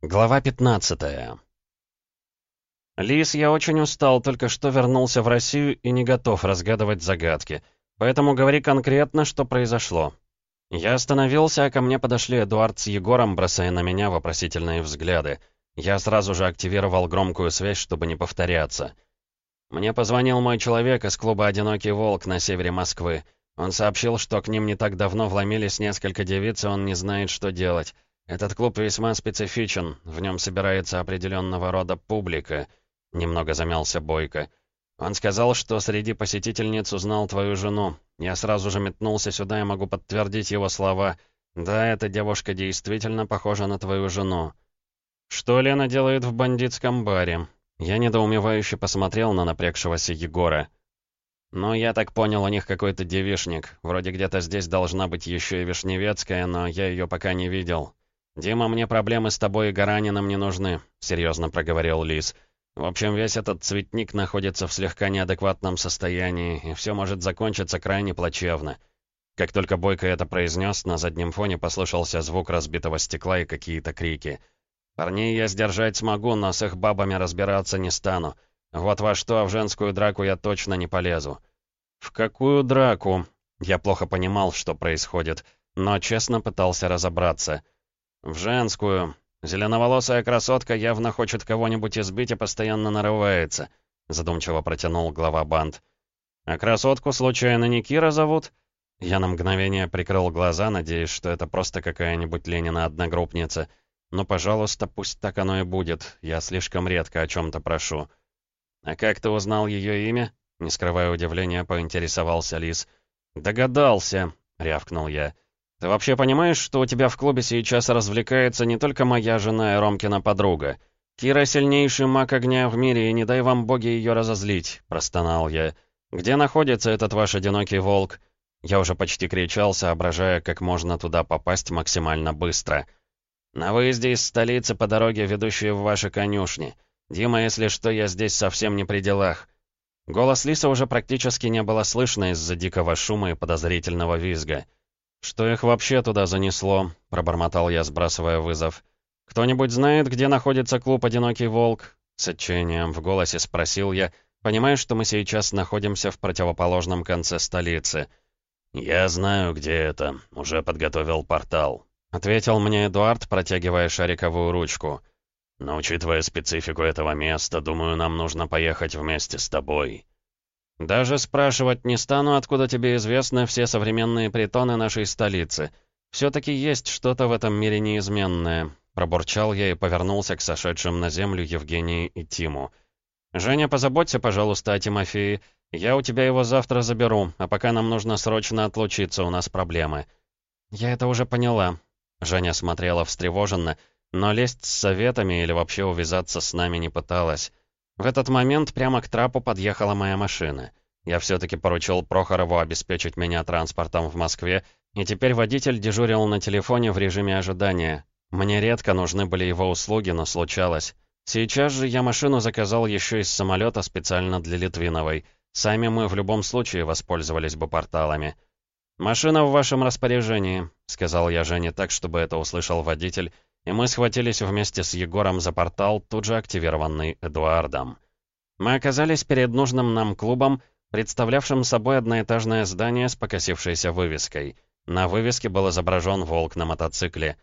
Глава 15 Лис, я очень устал, только что вернулся в Россию и не готов разгадывать загадки. Поэтому говори конкретно, что произошло. Я остановился, а ко мне подошли Эдуард с Егором, бросая на меня вопросительные взгляды. Я сразу же активировал громкую связь, чтобы не повторяться. Мне позвонил мой человек из клуба «Одинокий волк» на севере Москвы. Он сообщил, что к ним не так давно вломились несколько девиц, и он не знает, что делать. Этот клуб весьма специфичен, в нем собирается определенного рода публика. Немного замялся Бойко. Он сказал, что среди посетительниц узнал твою жену. Я сразу же метнулся сюда и могу подтвердить его слова. Да, эта девушка действительно похожа на твою жену. Что Лена делает в бандитском баре? Я недоумевающе посмотрел на напрягшегося Егора. «Ну, я так понял, у них какой-то девишник. Вроде где-то здесь должна быть еще и Вишневецкая, но я ее пока не видел. «Дима, мне проблемы с тобой и Гаранином не нужны», — серьезно проговорил Лис. «В общем, весь этот цветник находится в слегка неадекватном состоянии, и все может закончиться крайне плачевно». Как только Бойко это произнес, на заднем фоне послышался звук разбитого стекла и какие-то крики. «Парней я сдержать смогу, но с их бабами разбираться не стану. Вот во что, в женскую драку я точно не полезу». «В какую драку?» Я плохо понимал, что происходит, но честно пытался разобраться — «В женскую. Зеленоволосая красотка явно хочет кого-нибудь избить и постоянно нарывается», — задумчиво протянул глава банд. «А красотку, случайно, не Кира зовут?» Я на мгновение прикрыл глаза, надеясь, что это просто какая-нибудь Ленина-одногруппница. Но, пожалуйста, пусть так оно и будет. Я слишком редко о чем-то прошу. «А как ты узнал ее имя?» Не скрывая удивления, поинтересовался Лис. «Догадался», — рявкнул я. Ты вообще понимаешь, что у тебя в клубе сейчас развлекается не только моя жена и Ромкина подруга? Кира сильнейший маг огня в мире, и не дай вам боги ее разозлить», — простонал я. «Где находится этот ваш одинокий волк?» Я уже почти кричал, соображая, как можно туда попасть максимально быстро. «На выезде из столицы по дороге, ведущей в ваши конюшни. Дима, если что, я здесь совсем не при делах». Голос Лиса уже практически не было слышно из-за дикого шума и подозрительного визга. «Что их вообще туда занесло?» — пробормотал я, сбрасывая вызов. «Кто-нибудь знает, где находится клуб «Одинокий волк»?» С отчаянием в голосе спросил я, понимая, что мы сейчас находимся в противоположном конце столицы. «Я знаю, где это. Уже подготовил портал», — ответил мне Эдуард, протягивая шариковую ручку. «Но учитывая специфику этого места, думаю, нам нужно поехать вместе с тобой». «Даже спрашивать не стану, откуда тебе известны все современные притоны нашей столицы. Все-таки есть что-то в этом мире неизменное», — пробурчал я и повернулся к сошедшим на землю Евгении и Тиму. «Женя, позаботься, пожалуйста, о Тимофее. Я у тебя его завтра заберу, а пока нам нужно срочно отлучиться, у нас проблемы». «Я это уже поняла». Женя смотрела встревоженно, но лезть с советами или вообще увязаться с нами не пыталась. В этот момент прямо к трапу подъехала моя машина. Я все-таки поручил Прохорову обеспечить меня транспортом в Москве, и теперь водитель дежурил на телефоне в режиме ожидания. Мне редко нужны были его услуги, но случалось. Сейчас же я машину заказал еще из самолета специально для Литвиновой. Сами мы в любом случае воспользовались бы порталами. «Машина в вашем распоряжении», — сказал я Жене так, чтобы это услышал водитель, и мы схватились вместе с Егором за портал, тут же активированный Эдуардом. Мы оказались перед нужным нам клубом, представлявшим собой одноэтажное здание с покосившейся вывеской. На вывеске был изображен волк на мотоцикле.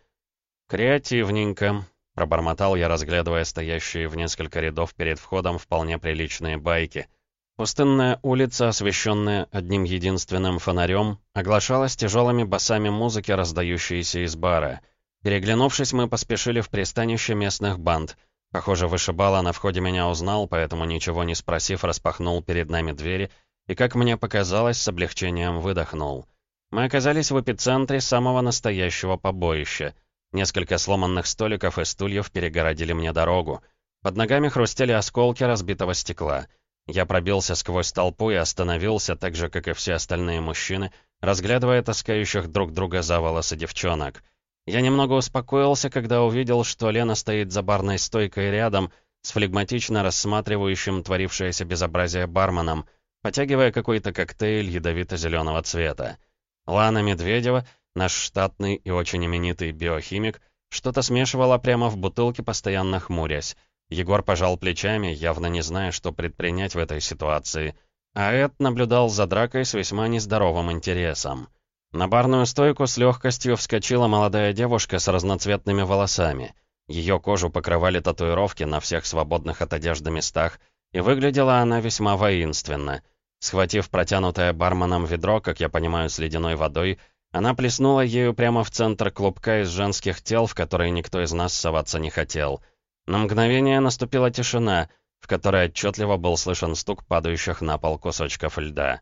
«Креативненько», — пробормотал я, разглядывая стоящие в несколько рядов перед входом вполне приличные байки. Пустынная улица, освещенная одним единственным фонарем, оглашалась тяжелыми басами музыки, раздающейся из бара — Переглянувшись, мы поспешили в пристанище местных банд. Похоже, вышибала на входе меня узнал, поэтому, ничего не спросив, распахнул перед нами двери и, как мне показалось, с облегчением выдохнул. Мы оказались в эпицентре самого настоящего побоища. Несколько сломанных столиков и стульев перегородили мне дорогу. Под ногами хрустели осколки разбитого стекла. Я пробился сквозь толпу и остановился, так же, как и все остальные мужчины, разглядывая таскающих друг друга за волосы девчонок — я немного успокоился, когда увидел, что Лена стоит за барной стойкой рядом с флегматично рассматривающим творившееся безобразие барменом, потягивая какой-то коктейль ядовито-зеленого цвета. Лана Медведева, наш штатный и очень именитый биохимик, Что-то смешивала прямо в бутылке, постоянно хмурясь. Егор пожал плечами, явно не зная, что предпринять в этой ситуации. А Эд наблюдал за дракой с весьма нездоровым интересом. На барную стойку с легкостью вскочила молодая девушка с разноцветными волосами. Ее кожу покрывали татуировки на всех свободных от одежды местах, и выглядела она весьма воинственно. Схватив протянутое барменом ведро, как я понимаю, с ледяной водой, она плеснула ею прямо в центр клубка из женских тел, в который никто из нас соваться не хотел. На мгновение наступила тишина, в которой отчетливо был слышен стук падающих на пол кусочков льда.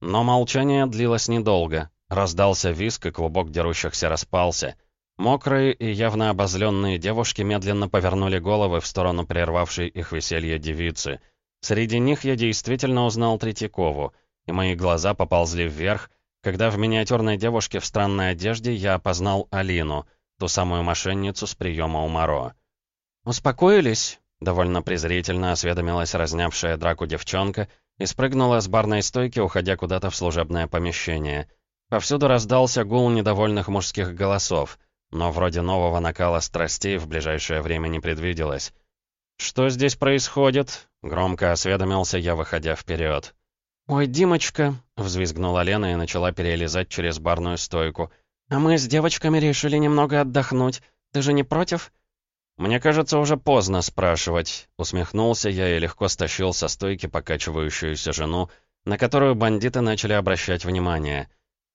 Но молчание длилось недолго. Раздался виск, и клубок дерущихся распался. Мокрые и явно обозленные девушки медленно повернули головы в сторону прервавшей их веселье девицы. Среди них я действительно узнал Третьякову, и мои глаза поползли вверх, когда в миниатюрной девушке в странной одежде я опознал Алину, ту самую мошенницу с приема у Моро. «Успокоились?» — довольно презрительно осведомилась разнявшая драку девчонка и спрыгнула с барной стойки, уходя куда-то в служебное помещение. Повсюду раздался гул недовольных мужских голосов, но вроде нового накала страстей в ближайшее время не предвиделось. «Что здесь происходит?» — громко осведомился я, выходя вперед. «Ой, Димочка!» — взвизгнула Лена и начала перелезать через барную стойку. «А мы с девочками решили немного отдохнуть. Ты же не против?» «Мне кажется, уже поздно спрашивать», — усмехнулся я и легко стащил со стойки покачивающуюся жену, на которую бандиты начали обращать внимание.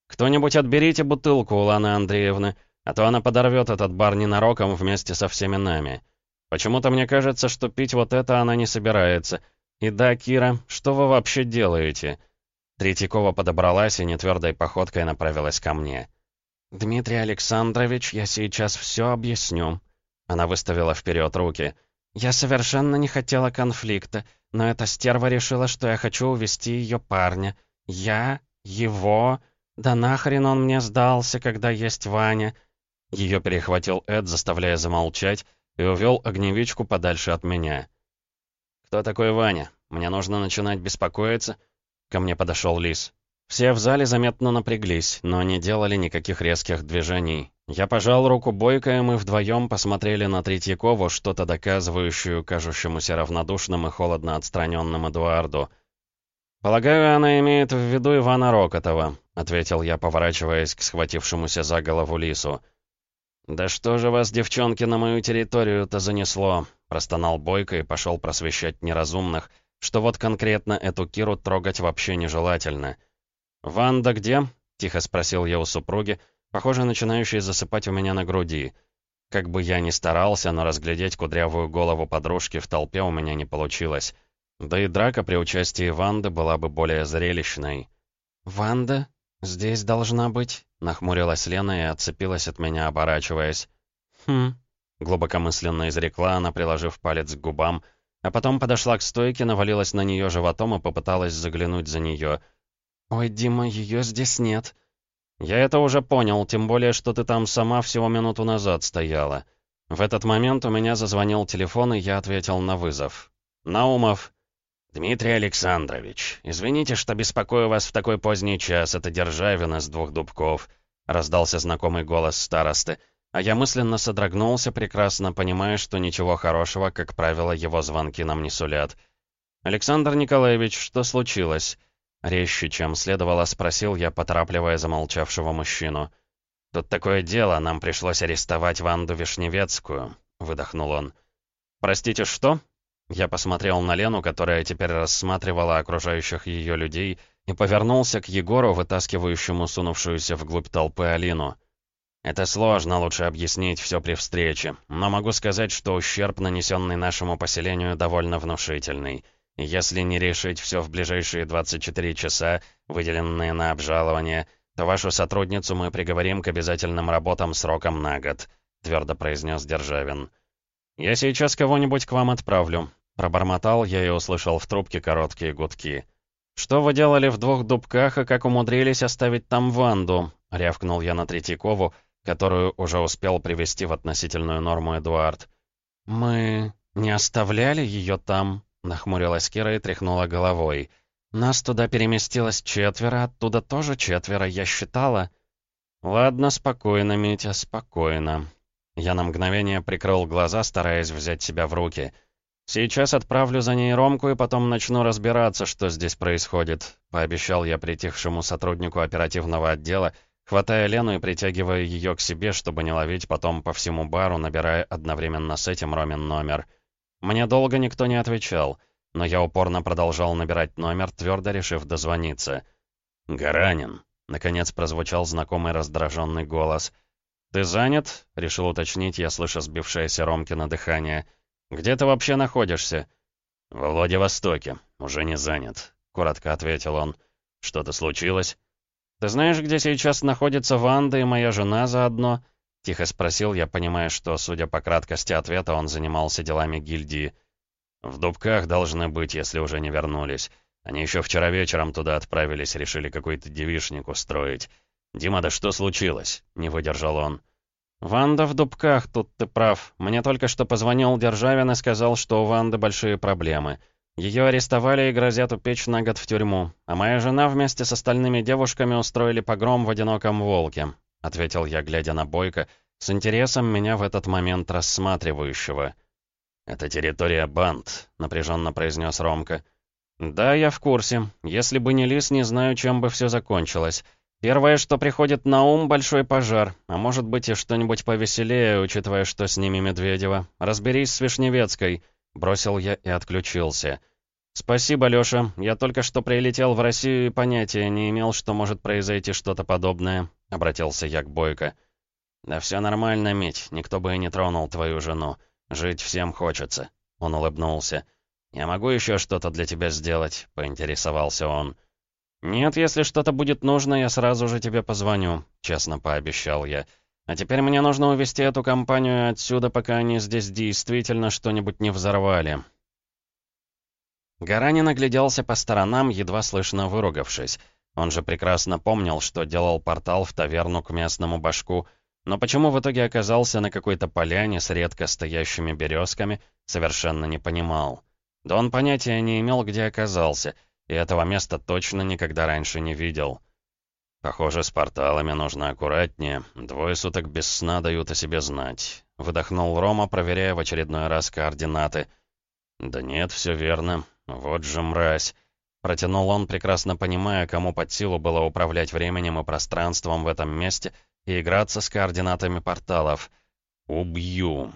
«Кто-нибудь отберите бутылку у Ланы Андреевны, а то она подорвет этот бар ненароком вместе со всеми нами. Почему-то мне кажется, что пить вот это она не собирается». «И да, Кира, что вы вообще делаете?» Третьякова подобралась и нетвердой походкой направилась ко мне. «Дмитрий Александрович, я сейчас все объясню». Она выставила вперед руки. «Я совершенно не хотела конфликта, но эта стерва решила, что я хочу увести ее парня. Я? Его? Да нахрен он мне сдался, когда есть Ваня?» Ее перехватил Эд, заставляя замолчать, и увел огневичку подальше от меня. «Кто такой Ваня? Мне нужно начинать беспокоиться?» Ко мне подошел Лис. Все в зале заметно напряглись, но не делали никаких резких движений. Я пожал руку Бойко, и мы вдвоем посмотрели на Третьякову, что-то доказывающую кажущемуся равнодушным и холодно отстраненным Эдуарду. «Полагаю, она имеет в виду Ивана Рокотова», — ответил я, поворачиваясь к схватившемуся за голову Лису. «Да что же вас, девчонки, на мою территорию-то занесло?» — простонал Бойко и пошел просвещать неразумных, что вот конкретно эту Киру трогать вообще нежелательно. «Ванда где?» — тихо спросил я у супруги, похоже, начинающей засыпать у меня на груди. Как бы я ни старался, но разглядеть кудрявую голову подружки в толпе у меня не получилось. Да и драка при участии Ванды была бы более зрелищной. «Ванда? Здесь должна быть?» — нахмурилась Лена и отцепилась от меня, оборачиваясь. «Хм...» — глубокомысленно изрекла она, приложив палец к губам, а потом подошла к стойке, навалилась на нее животом и попыталась заглянуть за нее. «Ой, Дима, ее здесь нет». «Я это уже понял, тем более, что ты там сама всего минуту назад стояла». В этот момент у меня зазвонил телефон, и я ответил на вызов. «Наумов, «Дмитрий Александрович, извините, что беспокою вас в такой поздний час, это Державина с двух дубков», — раздался знакомый голос старосты, а я мысленно содрогнулся, прекрасно понимая, что ничего хорошего, как правило, его звонки нам не сулят. «Александр Николаевич, что случилось?» Резче, чем следовало, спросил я, поторапливая замолчавшего мужчину. «Тут такое дело, нам пришлось арестовать Ванду Вишневецкую», — выдохнул он. «Простите, что?» Я посмотрел на Лену, которая теперь рассматривала окружающих ее людей, и повернулся к Егору, вытаскивающему сунувшуюся вглубь толпы Алину. «Это сложно, лучше объяснить все при встрече, но могу сказать, что ущерб, нанесенный нашему поселению, довольно внушительный. Если не решить все в ближайшие 24 часа, выделенные на обжалование, то вашу сотрудницу мы приговорим к обязательным работам сроком на год», — твердо произнес Державин. «Я сейчас кого-нибудь к вам отправлю», — пробормотал я и услышал в трубке короткие гудки. «Что вы делали в двух дубках и как умудрились оставить там Ванду?» — рявкнул я на Третьякову, которую уже успел привести в относительную норму Эдуард. «Мы не оставляли ее там», — нахмурилась Кира и тряхнула головой. «Нас туда переместилось четверо, оттуда тоже четверо, я считала». «Ладно, спокойно, Митя, спокойно», Я на мгновение прикрыл глаза, стараясь взять себя в руки. «Сейчас отправлю за ней Ромку и потом начну разбираться, что здесь происходит», — пообещал я притихшему сотруднику оперативного отдела, хватая Лену и притягивая ее к себе, чтобы не ловить потом по всему бару, набирая одновременно с этим Ромин номер. Мне долго никто не отвечал, но я упорно продолжал набирать номер, твердо решив дозвониться. «Гаранин», — наконец прозвучал знакомый раздраженный голос. «Ты занят?» — решил уточнить, я слыша сбившееся Ромкино дыхание. «Где ты вообще находишься?» «В Владивостоке. Уже не занят», — коротко ответил он. «Что-то случилось?» «Ты знаешь, где сейчас находится Ванда и моя жена заодно?» — тихо спросил я, понимая, что, судя по краткости ответа, он занимался делами гильдии. «В Дубках должны быть, если уже не вернулись. Они еще вчера вечером туда отправились, решили какой-то девишник устроить. Дима, да что случилось?» — не выдержал он. «Ванда в Дубках, тут ты прав. Мне только что позвонил Державин и сказал, что у Ванды большие проблемы». Ее арестовали и грозят упечь на год в тюрьму, а моя жена вместе с остальными девушками устроили погром в «Одиноком волке», — ответил я, глядя на Бойко, с интересом меня в этот момент рассматривающего. «Это территория банд», — напряженно произнес Ромка. «Да, я в курсе. Если бы не Лис, не знаю, чем бы все закончилось. Первое, что приходит на ум, большой пожар, а может быть и что-нибудь повеселее, учитывая, что с ними Медведева. Разберись с Вишневецкой». Бросил я и отключился. «Спасибо, Лёша. Я только что прилетел в Россию и понятия не имел, что может произойти что-то подобное», — обратился я к Бойко. «Да все нормально, Мить. Никто бы и не тронул твою жену. Жить всем хочется». Он улыбнулся. «Я могу еще что-то для тебя сделать?» — поинтересовался он. «Нет, если что-то будет нужно, я сразу же тебе позвоню», — честно пообещал я. А теперь мне нужно увести эту компанию отсюда, пока они здесь действительно что-нибудь не взорвали. Гаранин огляделся по сторонам, едва слышно выругавшись. Он же прекрасно помнил, что делал портал в таверну к местному башку, но почему в итоге оказался на какой-то поляне с редко стоящими березками, совершенно не понимал. Да он понятия не имел, где оказался, и этого места точно никогда раньше не видел. «Похоже, с порталами нужно аккуратнее. Двое суток без сна дают о себе знать», — выдохнул Рома, проверяя в очередной раз координаты. «Да нет, все верно. Вот же мразь». Протянул он, прекрасно понимая, кому под силу было управлять временем и пространством в этом месте и играться с координатами порталов. «Убью».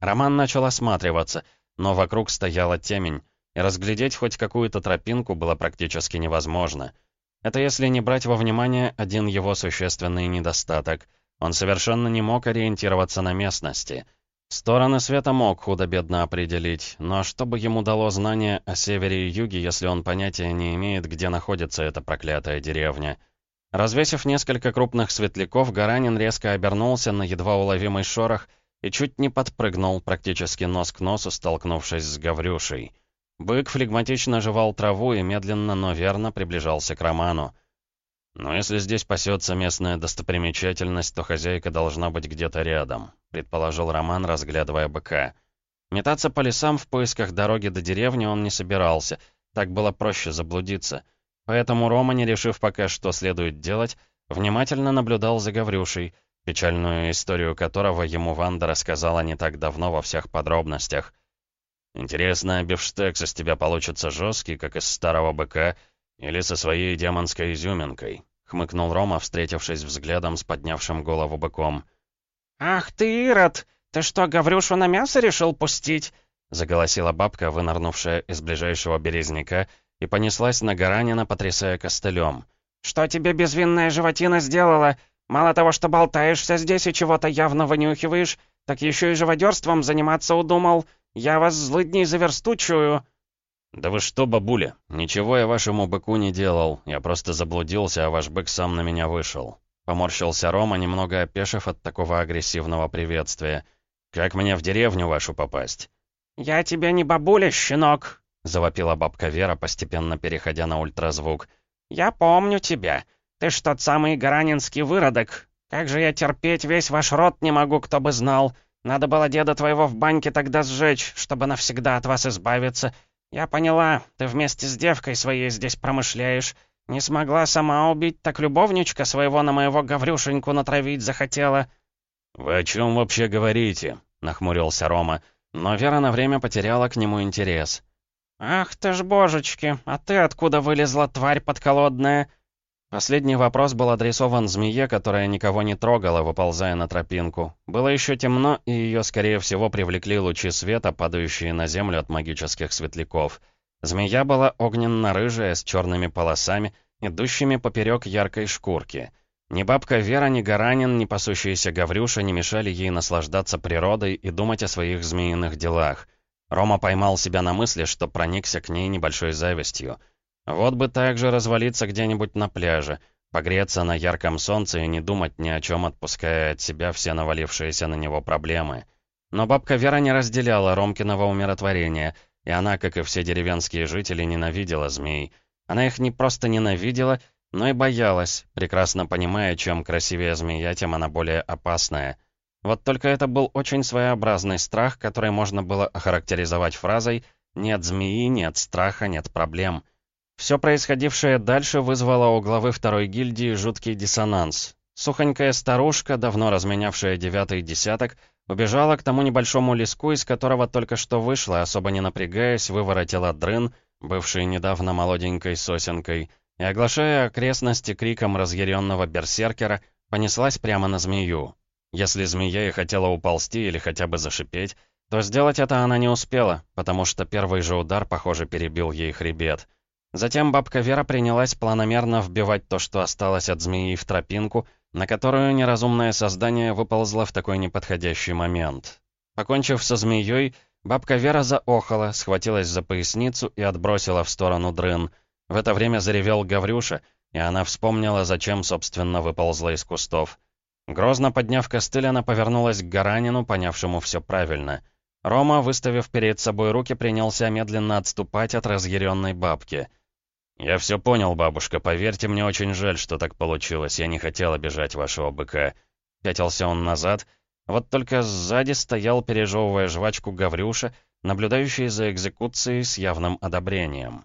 Роман начал осматриваться, но вокруг стояла темень, разглядеть хоть какую-то тропинку было практически невозможно — это если не брать во внимание один его существенный недостаток. Он совершенно не мог ориентироваться на местности. Стороны света мог худо-бедно определить, но что бы ему дало знание о севере и юге, если он понятия не имеет, где находится эта проклятая деревня? Развесив несколько крупных светляков, Гаранин резко обернулся на едва уловимый шорох и чуть не подпрыгнул, практически нос к носу, столкнувшись с Гаврюшей. Бык флегматично жевал траву и медленно, но верно приближался к Роману. «Но если здесь пасется местная достопримечательность, то хозяйка должна быть где-то рядом», предположил Роман, разглядывая быка. Метаться по лесам в поисках дороги до деревни он не собирался, так было проще заблудиться. Поэтому Рома, не решив пока, что следует делать, внимательно наблюдал за Гаврюшей, печальную историю которого ему Ванда рассказала не так давно во всех подробностях. Интересно, бифштекс из тебя получится жесткий, как из старого быка, или со своей демонской изюминкой?» — хмыкнул Рома, встретившись взглядом с поднявшим голову быком. «Ах ты, Ирод! Ты что, Гаврюшу на мясо решил пустить?» — заголосила бабка, вынырнувшая из ближайшего березняка, и понеслась на Гаранина, потрясая костылем. «Что тебе безвинная животина сделала? Мало того, что болтаешься здесь и чего-то явно вынюхиваешь, так еще и живодерством заниматься удумал. «Я вас, злыдней, заверстучую!» «Да вы что, бабуля, ничего я вашему быку не делал, я просто заблудился, а ваш бык сам на меня вышел». Поморщился Рома, немного опешив от такого агрессивного приветствия. «Как мне в деревню вашу попасть?» «Я тебе не бабуля, щенок!» — завопила бабка Вера, постепенно переходя на ультразвук. «Я помню тебя. Ты ж тот самый гаранинский выродок. Как же я терпеть весь ваш род не могу, кто бы знал. Надо было деда твоего в баньке тогда сжечь, чтобы навсегда от вас избавиться. Я поняла, ты вместе с девкой своей здесь промышляешь. Не смогла сама убить, так любовничка своего на моего Гаврюшеньку натравить захотела». «Вы о чем вообще говорите?» — нахмурился Рома, но Вера на время потеряла к нему интерес. «Ах ты ж божечки, а ты откуда вылезла, тварь подколодная?» Последний вопрос был адресован змее, которая никого не трогала, выползая на тропинку. Было еще темно, и ее, скорее всего, привлекли лучи света, падающие на землю от магических светляков. Змея была огненно-рыжая, с черными полосами, идущими поперек яркой шкурки. Ни бабка Вера, ни Гаранин, ни пасущаяся Гаврюша не мешали ей наслаждаться природой и думать о своих змеиных делах. Рома поймал себя на мысли, что проникся к ней небольшой завистью. Вот бы так же развалиться где-нибудь на пляже, погреться на ярком солнце и не думать ни о чем, отпуская от себя все навалившиеся на него проблемы. Но бабка Вера не разделяла Ромкиного умиротворения, и она, как и все деревенские жители, ненавидела змей. Она их не просто ненавидела, но и боялась, прекрасно понимая, чем красивее змея, тем она более опасная. Вот только это был очень своеобразный страх, который можно было охарактеризовать фразой «нет змеи, нет страха, нет проблем». Все происходившее дальше вызвало у главы второй гильдии жуткий диссонанс. Сухонькая старушка, давно разменявшая девятый десяток, убежала к тому небольшому леску, из которого только что вышла, особо не напрягаясь, выворотила дрын, бывший недавно молоденькой сосенкой, и, оглашая окрестности криком разъяренного берсеркера, понеслась прямо на змею. Если змея и хотела уползти или хотя бы зашипеть, то сделать это она не успела, потому что первый же удар, похоже, перебил ей хребет. Затем бабка Вера принялась планомерно вбивать то, что осталось от змеи в тропинку, на которую неразумное создание выползло в такой неподходящий момент. Покончив со змеей, бабка Вера заохала, схватилась за поясницу и отбросила в сторону дрын. В это время заревел Гаврюша, и она вспомнила, зачем, собственно, выползла из кустов. Грозно подняв костыль, она повернулась к Гаранину, понявшему все правильно. Рома, выставив перед собой руки, принялся медленно отступать от разъяренной бабки — «Я все понял, бабушка. Поверьте, мне очень жаль, что так получилось. Я не хотел обижать вашего быка». Пятился он назад. Вот только сзади стоял, пережевывая жвачку Гаврюша, наблюдающий за экзекуцией с явным одобрением.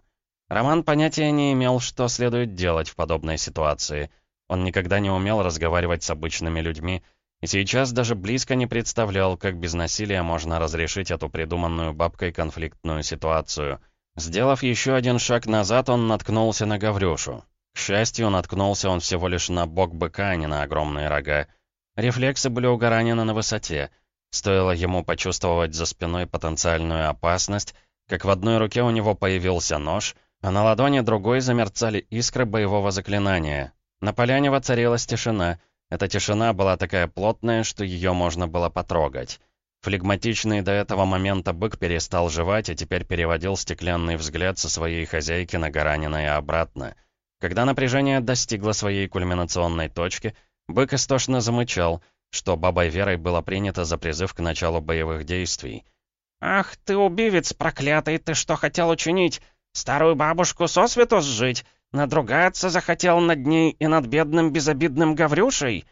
Роман понятия не имел, что следует делать в подобной ситуации. Он никогда не умел разговаривать с обычными людьми, и сейчас даже близко не представлял, как без насилия можно разрешить эту придуманную бабкой конфликтную ситуацию — Сделав еще один шаг назад, он наткнулся на Гаврюшу. К счастью, наткнулся он всего лишь на бок быка, а не на огромные рога. Рефлексы были у Гаранина на высоте. Стоило ему почувствовать за спиной потенциальную опасность, как в одной руке у него появился нож, а на ладони другой замерцали искры боевого заклинания. На поляне воцарилась тишина. Эта тишина была такая плотная, что ее можно было потрогать. Флегматичный до этого момента бык перестал жевать и теперь переводил стеклянный взгляд со своей хозяйки на Гаранина и обратно. Когда напряжение достигло своей кульминационной точки, бык истошно замычал, что бабой Верой было принято за призыв к началу боевых действий. «Ах ты, убивец проклятый, ты что хотел учинить? Старую бабушку сосвету сжить? Надругаться захотел над ней и над бедным безобидным Гаврюшей?»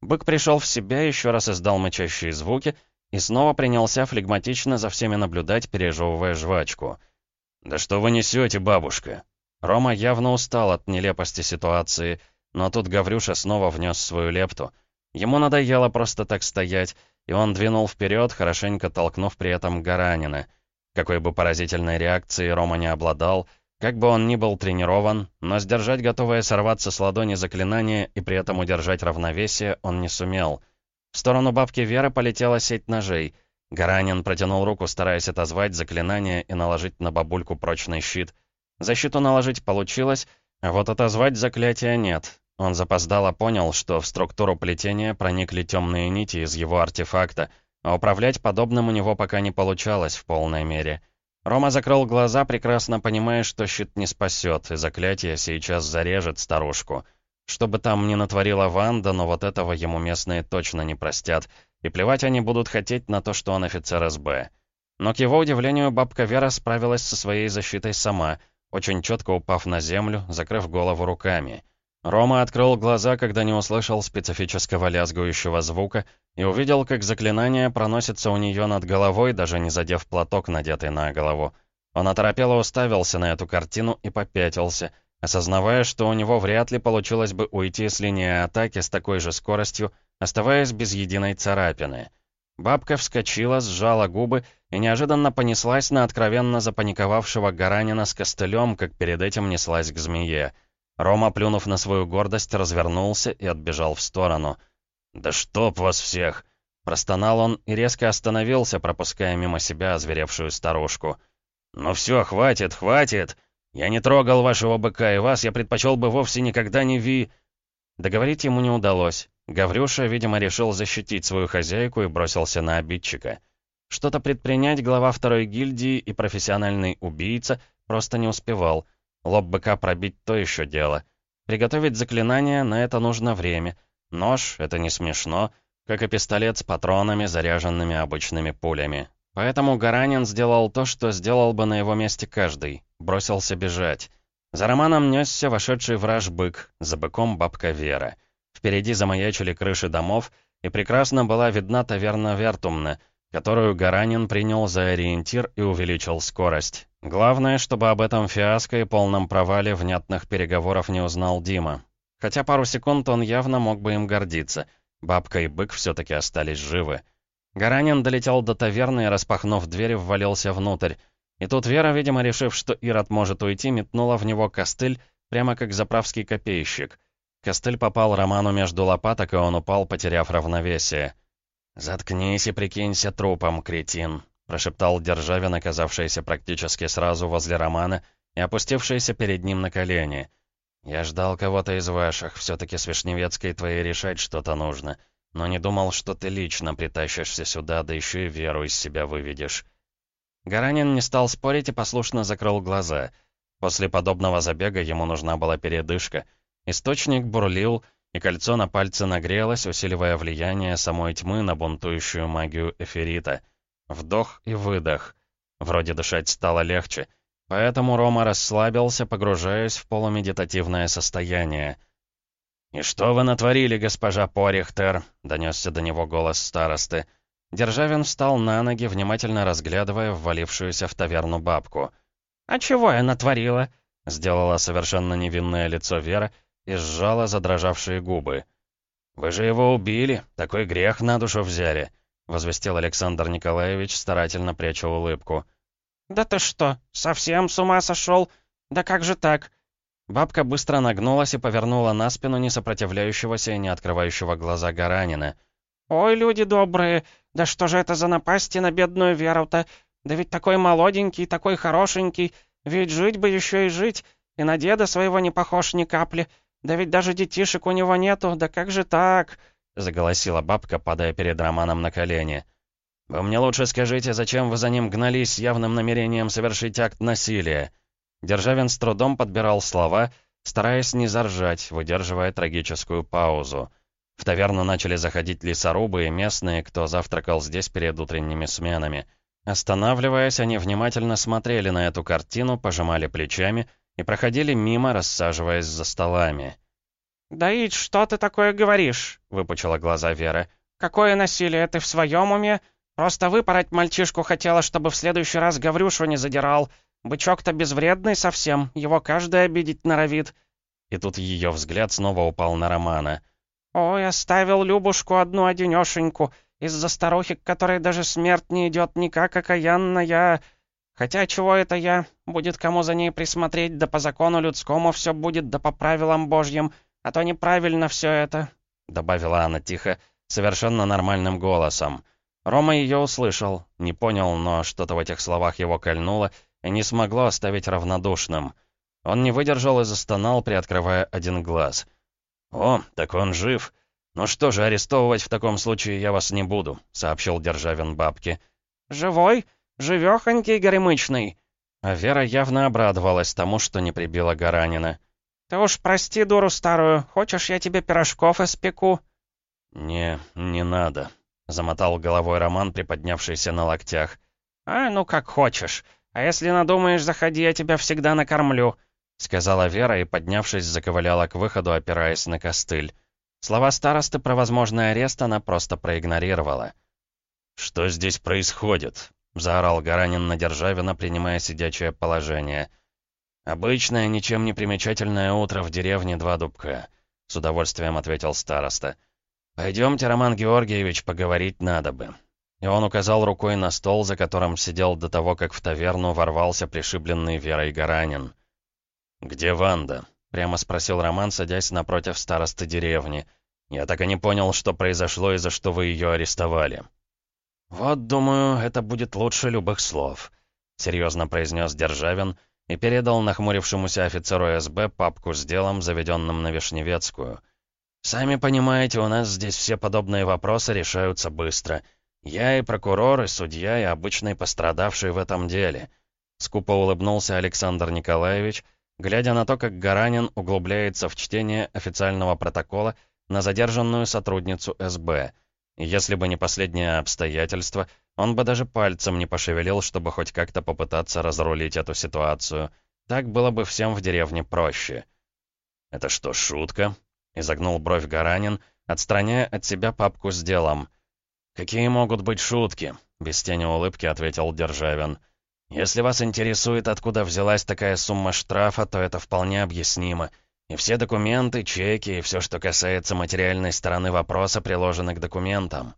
Бык пришел в себя, еще раз издал мычащие звуки — и снова принялся флегматично за всеми наблюдать, пережевывая жвачку. «Да что вы несете, бабушка?» Рома явно устал от нелепости ситуации, но тут Гаврюша снова внес свою лепту. Ему надоело просто так стоять, и он двинул вперед, хорошенько толкнув при этом Гаранина. Какой бы поразительной реакции Рома не обладал, как бы он ни был тренирован, но сдержать готовое сорваться с ладони заклинание и при этом удержать равновесие он не сумел. В сторону бабки Веры полетела сеть ножей. Гаранин протянул руку, стараясь отозвать заклинание и наложить на бабульку прочный щит. Защиту наложить получилось, а вот отозвать заклятие нет. Он запоздало понял, что в структуру плетения проникли темные нити из его артефакта, а управлять подобным у него пока не получалось в полной мере. Рома закрыл глаза, прекрасно понимая, что щит не спасет, и заклятие сейчас зарежет старушку — что бы там ни натворила Ванда, но вот этого ему местные точно не простят, и плевать они будут хотеть на то, что он офицер СБ. Но к его удивлению, бабка Вера справилась со своей защитой сама, очень четко упав на землю, закрыв голову руками. Рома открыл глаза, когда не услышал специфического лязгающего звука, и увидел, как заклинание проносится у нее над головой, даже не задев платок, надетый на голову. Он оторопело уставился на эту картину и попятился — осознавая, что у него вряд ли получилось бы уйти с линии атаки с такой же скоростью, оставаясь без единой царапины. Бабка вскочила, сжала губы и неожиданно понеслась на откровенно запаниковавшего Гаранина с костылем, как перед этим неслась к змее. Рома, плюнув на свою гордость, развернулся и отбежал в сторону. «Да чтоб вас всех!» Простонал он и резко остановился, пропуская мимо себя озверевшую старушку. «Ну все, хватит, хватит! Я не трогал вашего быка, и вас я предпочел бы вовсе никогда не ви...» Договорить ему не удалось. Гаврюша, видимо, решил защитить свою хозяйку и бросился на обидчика. Что-то предпринять глава второй гильдии и профессиональный убийца просто не успевал. Лоб быка пробить то еще дело. Приготовить заклинание на это нужно время. Нож — это не смешно, как и пистолет с патронами, заряженными обычными пулями. Поэтому Гаранин сделал то, что сделал бы на его месте каждый. Бросился бежать. За Романом несся вошедший враж бык, за быком бабка Вера — Впереди замаячили крыши домов, и прекрасно была видна таверна Вертумна, которую Гаранин принял за ориентир и увеличил скорость. Главное, чтобы об этом фиаско и полном провале внятных переговоров не узнал Дима. Хотя пару секунд он явно мог бы им гордиться. Бабка и бык все-таки остались живы. Гаранин долетел до таверны и, распахнув дверь, ввалился внутрь. И тут Вера, видимо, решив, что Ирод может уйти, метнула в него костыль, прямо как заправский копейщик. Костыль попал Роману между лопаток, и он упал, потеряв равновесие. «Заткнись и прикинься трупом, кретин», — прошептал Державин, оказавшийся практически сразу возле Романа и опустившийся перед ним на колени. «Я ждал кого-то из ваших, все-таки с Вишневецкой твоей решать что-то нужно, но не думал, что ты лично притащишься сюда, да еще и веру из себя выведешь». Гаранин не стал спорить и послушно закрыл глаза. После подобного забега ему нужна была передышка — Источник бурлил, и кольцо на пальце нагрелось, усиливая влияние самой тьмы на бунтующую магию эфирита. Вдох и выдох. Вроде дышать стало легче. Поэтому Рома расслабился, погружаясь в полумедитативное состояние. «И что вы натворили, госпожа Порихтер?» — донесся до него голос старосты. Державин встал на ноги, внимательно разглядывая ввалившуюся в таверну бабку. «А чего я натворила?» — сделала совершенно невинное лицо Вера, и сжала задрожавшие губы. «Вы же его убили, такой грех на душу взяли», — возвестил Александр Николаевич, старательно пряча улыбку. «Да ты что, совсем с ума сошел? Да как же так?» Бабка быстро нагнулась и повернула на спину несопротивляющегося и не открывающего глаза Гаранина. «Ой, люди добрые, да что же это за напасти на бедную Веру-то? Да ведь такой молоденький, такой хорошенький, ведь жить бы еще и жить, и на деда своего не похож ни капли. «Да ведь даже детишек у него нету, да как же так?» — заголосила бабка, падая перед Романом на колени. «Вы мне лучше скажите, зачем вы за ним гнались с явным намерением совершить акт насилия?» Державин с трудом подбирал слова, стараясь не заржать, выдерживая трагическую паузу. В таверну начали заходить лесорубы и местные, кто завтракал здесь перед утренними сменами. Останавливаясь, они внимательно смотрели на эту картину, пожимали плечами и проходили мимо, рассаживаясь за столами. «Даид, что ты такое говоришь?» — выпучила глаза Вера. «Какое насилие? Ты в своем уме? Просто выпороть мальчишку хотела, чтобы в следующий раз Гаврюшу не задирал. Бычок-то безвредный совсем, его каждый обидеть норовит». И тут ее взгляд снова упал на Романа. «Ой, оставил Любушку одну-одинешеньку, из-за старухи, к которой даже смерть не идет никак окаянная...» Хотя чего это я? Будет кому за ней присмотреть, да по закону людскому все будет, да по правилам божьим, а то неправильно все это», — добавила она тихо, совершенно нормальным голосом. Рома ее услышал, не понял, но что-то в этих словах его кольнуло не смогло оставить равнодушным. Он не выдержал и застонал, приоткрывая один глаз. «О, так он жив. Ну что же, арестовывать в таком случае я вас не буду», — сообщил Державин бабке. «Живой?» Живёхонький горемычный!» А Вера явно обрадовалась тому, что не прибила Гаранина. «Ты уж прости дуру старую, хочешь, я тебе пирожков испеку?» «Не, не надо», — замотал головой Роман, приподнявшийся на локтях. «А, ну как хочешь. А если надумаешь, заходи, я тебя всегда накормлю», — сказала Вера и, поднявшись, заковыляла к выходу, опираясь на костыль. Слова старосты про возможный арест она просто проигнорировала. «Что здесь происходит?» — заорал Гаранин на Державина, принимая сидячее положение. «Обычное, ничем не примечательное утро в деревне Два Дубка», — с удовольствием ответил староста. «Пойдемте, Роман Георгиевич, поговорить надо бы». И он указал рукой на стол, за которым сидел до того, как в таверну ворвался пришибленный Верой Гаранин. «Где Ванда?» — прямо спросил Роман, садясь напротив старосты деревни. «Я так и не понял, что произошло и за что вы ее арестовали». «Вот, думаю, это будет лучше любых слов», — серьезно произнес Державин и передал нахмурившемуся офицеру СБ папку с делом, заведенным на Вишневецкую. «Сами понимаете, у нас здесь все подобные вопросы решаются быстро. Я и прокурор, и судья, и обычный пострадавший в этом деле». Скупо улыбнулся Александр Николаевич, глядя на то, как Гаранин углубляется в чтение официального протокола на задержанную сотрудницу СБ — если бы не последнее обстоятельство, он бы даже пальцем не пошевелил, чтобы хоть как-то попытаться разрулить эту ситуацию. Так было бы всем в деревне проще. «Это что, шутка?» — изогнул бровь Гаранин, отстраняя от себя папку с делом. «Какие могут быть шутки?» — без тени улыбки ответил Державин. «Если вас интересует, откуда взялась такая сумма штрафа, то это вполне объяснимо. И все документы, чеки и все, что касается материальной стороны вопроса, приложены к документам.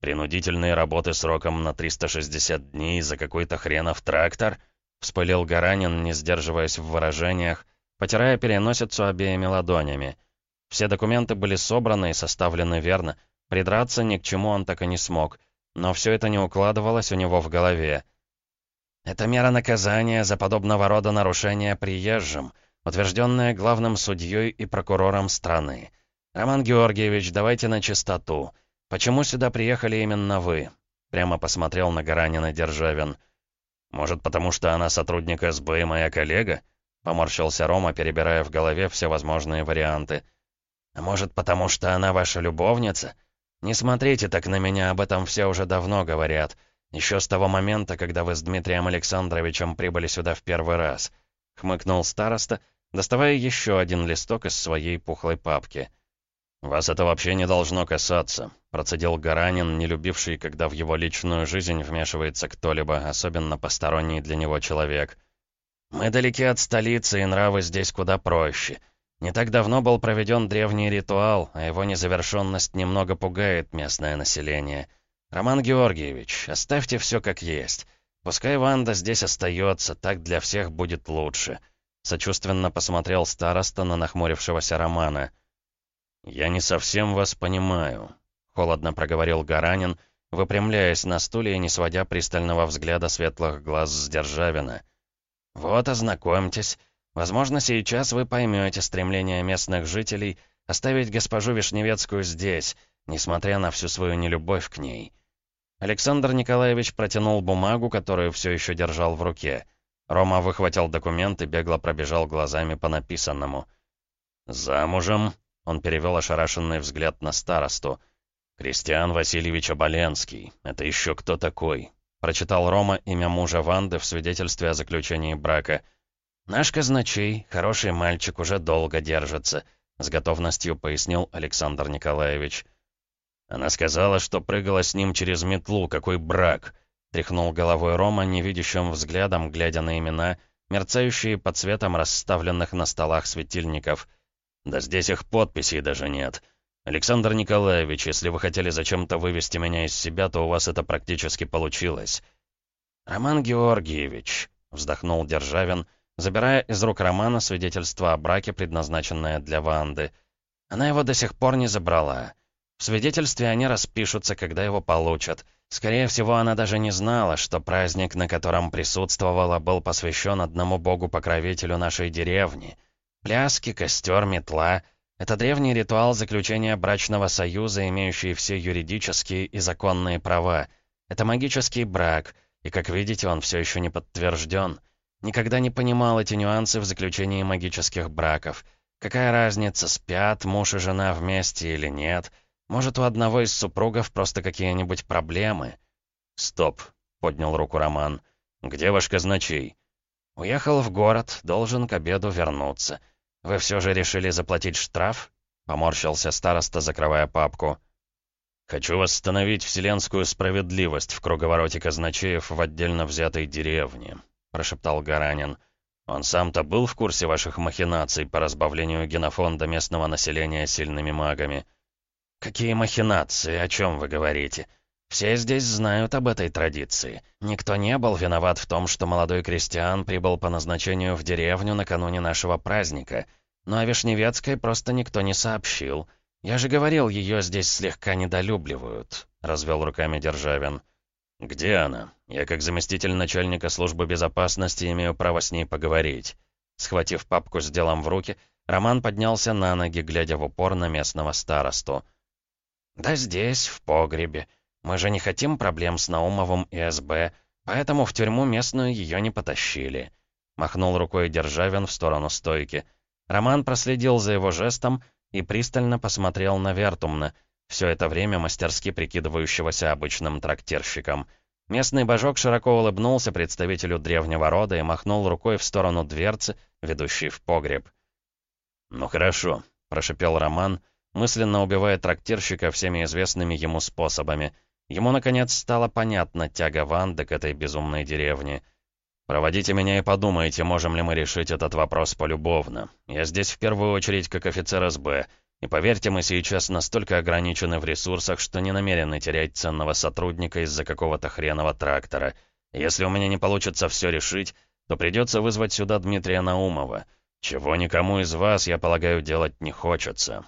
«Принудительные работы сроком на 360 дней за какой-то хренов трактор?» — вспылил Гаранин, не сдерживаясь в выражениях, потирая переносицу обеими ладонями. Все документы были собраны и составлены верно, придраться ни к чему он так и не смог, но все это не укладывалось у него в голове. «Это мера наказания за подобного рода нарушения приезжим», утвержденное главным судьей и прокурором страны. «Роман Георгиевич, давайте на чистоту. Почему сюда приехали именно вы?» Прямо посмотрел на Гаранина Державин. «Может, потому что она сотрудник СБ и моя коллега?» Поморщился Рома, перебирая в голове все возможные варианты. «А может, потому что она ваша любовница? Не смотрите так на меня, об этом все уже давно говорят. Еще с того момента, когда вы с Дмитрием Александровичем прибыли сюда в первый раз хмыкнул староста, доставая еще один листок из своей пухлой папки. «Вас это вообще не должно касаться», — процедил Гаранин, не любивший, когда в его личную жизнь вмешивается кто-либо, особенно посторонний для него человек. «Мы далеки от столицы, и нравы здесь куда проще. Не так давно был проведен древний ритуал, а его незавершенность немного пугает местное население. Роман Георгиевич, оставьте все как есть. Пускай Ванда здесь остается, так для всех будет лучше. Сочувственно посмотрел староста на нахмурившегося Романа. «Я не совсем вас понимаю», — холодно проговорил Гаранин, выпрямляясь на стуле и не сводя пристального взгляда светлых глаз с Державина. «Вот, ознакомьтесь. Возможно, сейчас вы поймете стремление местных жителей оставить госпожу Вишневецкую здесь, несмотря на всю свою нелюбовь к ней. Александр Николаевич протянул бумагу, которую все еще держал в руке. Рома выхватил документ и бегло пробежал глазами по написанному. «Замужем?» — он перевел ошарашенный взгляд на старосту. «Кристиан Васильевич Оболенский. Это еще кто такой?» Прочитал Рома имя мужа Ванды в свидетельстве о заключении брака. «Наш казначей, хороший мальчик, уже долго держится», — с готовностью пояснил Александр Николаевич. Она сказала, что прыгала с ним через метлу, какой брак. Тряхнул головой Рома невидящим взглядом, глядя на имена, мерцающие под цветом расставленных на столах светильников. Да здесь их подписей даже нет. Александр Николаевич, если вы хотели зачем-то вывести меня из себя, то у вас это практически получилось. Роман Георгиевич, вздохнул Державин, забирая из рук Романа свидетельство о браке, предназначенное для Ванды. Она его до сих пор не забрала. В свидетельстве они распишутся, когда его получат. Скорее всего, она даже не знала, что праздник, на котором присутствовала, был посвящен одному богу-покровителю нашей деревни. Пляски, костер, метла — это древний ритуал заключения брачного союза, имеющий все юридические и законные права. Это магический брак, и, как видите, он все еще не подтвержден. Никогда не понимал эти нюансы в заключении магических браков. Какая разница, спят муж и жена вместе или нет — может, у одного из супругов просто какие-нибудь проблемы?» «Стоп», — поднял руку Роман. «Где ваш казначей?» «Уехал в город, должен к обеду вернуться. Вы все же решили заплатить штраф?» Поморщился староста, закрывая папку. «Хочу восстановить вселенскую справедливость в круговороте казначеев в отдельно взятой деревне», — прошептал Гаранин. «Он сам-то был в курсе ваших махинаций по разбавлению генофонда местного населения сильными магами?» «Какие махинации, о чем вы говорите? Все здесь знают об этой традиции. Никто не был виноват в том, что молодой крестьян прибыл по назначению в деревню накануне нашего праздника. Но о Вишневецкой просто никто не сообщил. Я же говорил, ее здесь слегка недолюбливают», — развел руками Державин. «Где она? Я как заместитель начальника службы безопасности имею право с ней поговорить». Схватив папку с делом в руки, Роман поднялся на ноги, глядя в упор на местного старосту. «Да здесь, в погребе. Мы же не хотим проблем с Наумовым и СБ, поэтому в тюрьму местную ее не потащили». Махнул рукой Державин в сторону стойки. Роман проследил за его жестом и пристально посмотрел на Вертумна, все это время мастерски прикидывающегося обычным трактирщиком. Местный божок широко улыбнулся представителю древнего рода и махнул рукой в сторону дверцы, ведущей в погреб. «Ну хорошо», — прошипел Роман, мысленно убивая трактирщика всеми известными ему способами. Ему, наконец, стало понятна тяга Ванды к этой безумной деревне. «Проводите меня и подумайте, можем ли мы решить этот вопрос полюбовно. Я здесь в первую очередь как офицер СБ, и поверьте, мы сейчас настолько ограничены в ресурсах, что не намерены терять ценного сотрудника из-за какого-то хренового трактора. Если у меня не получится все решить, то придется вызвать сюда Дмитрия Наумова, чего никому из вас, я полагаю, делать не хочется.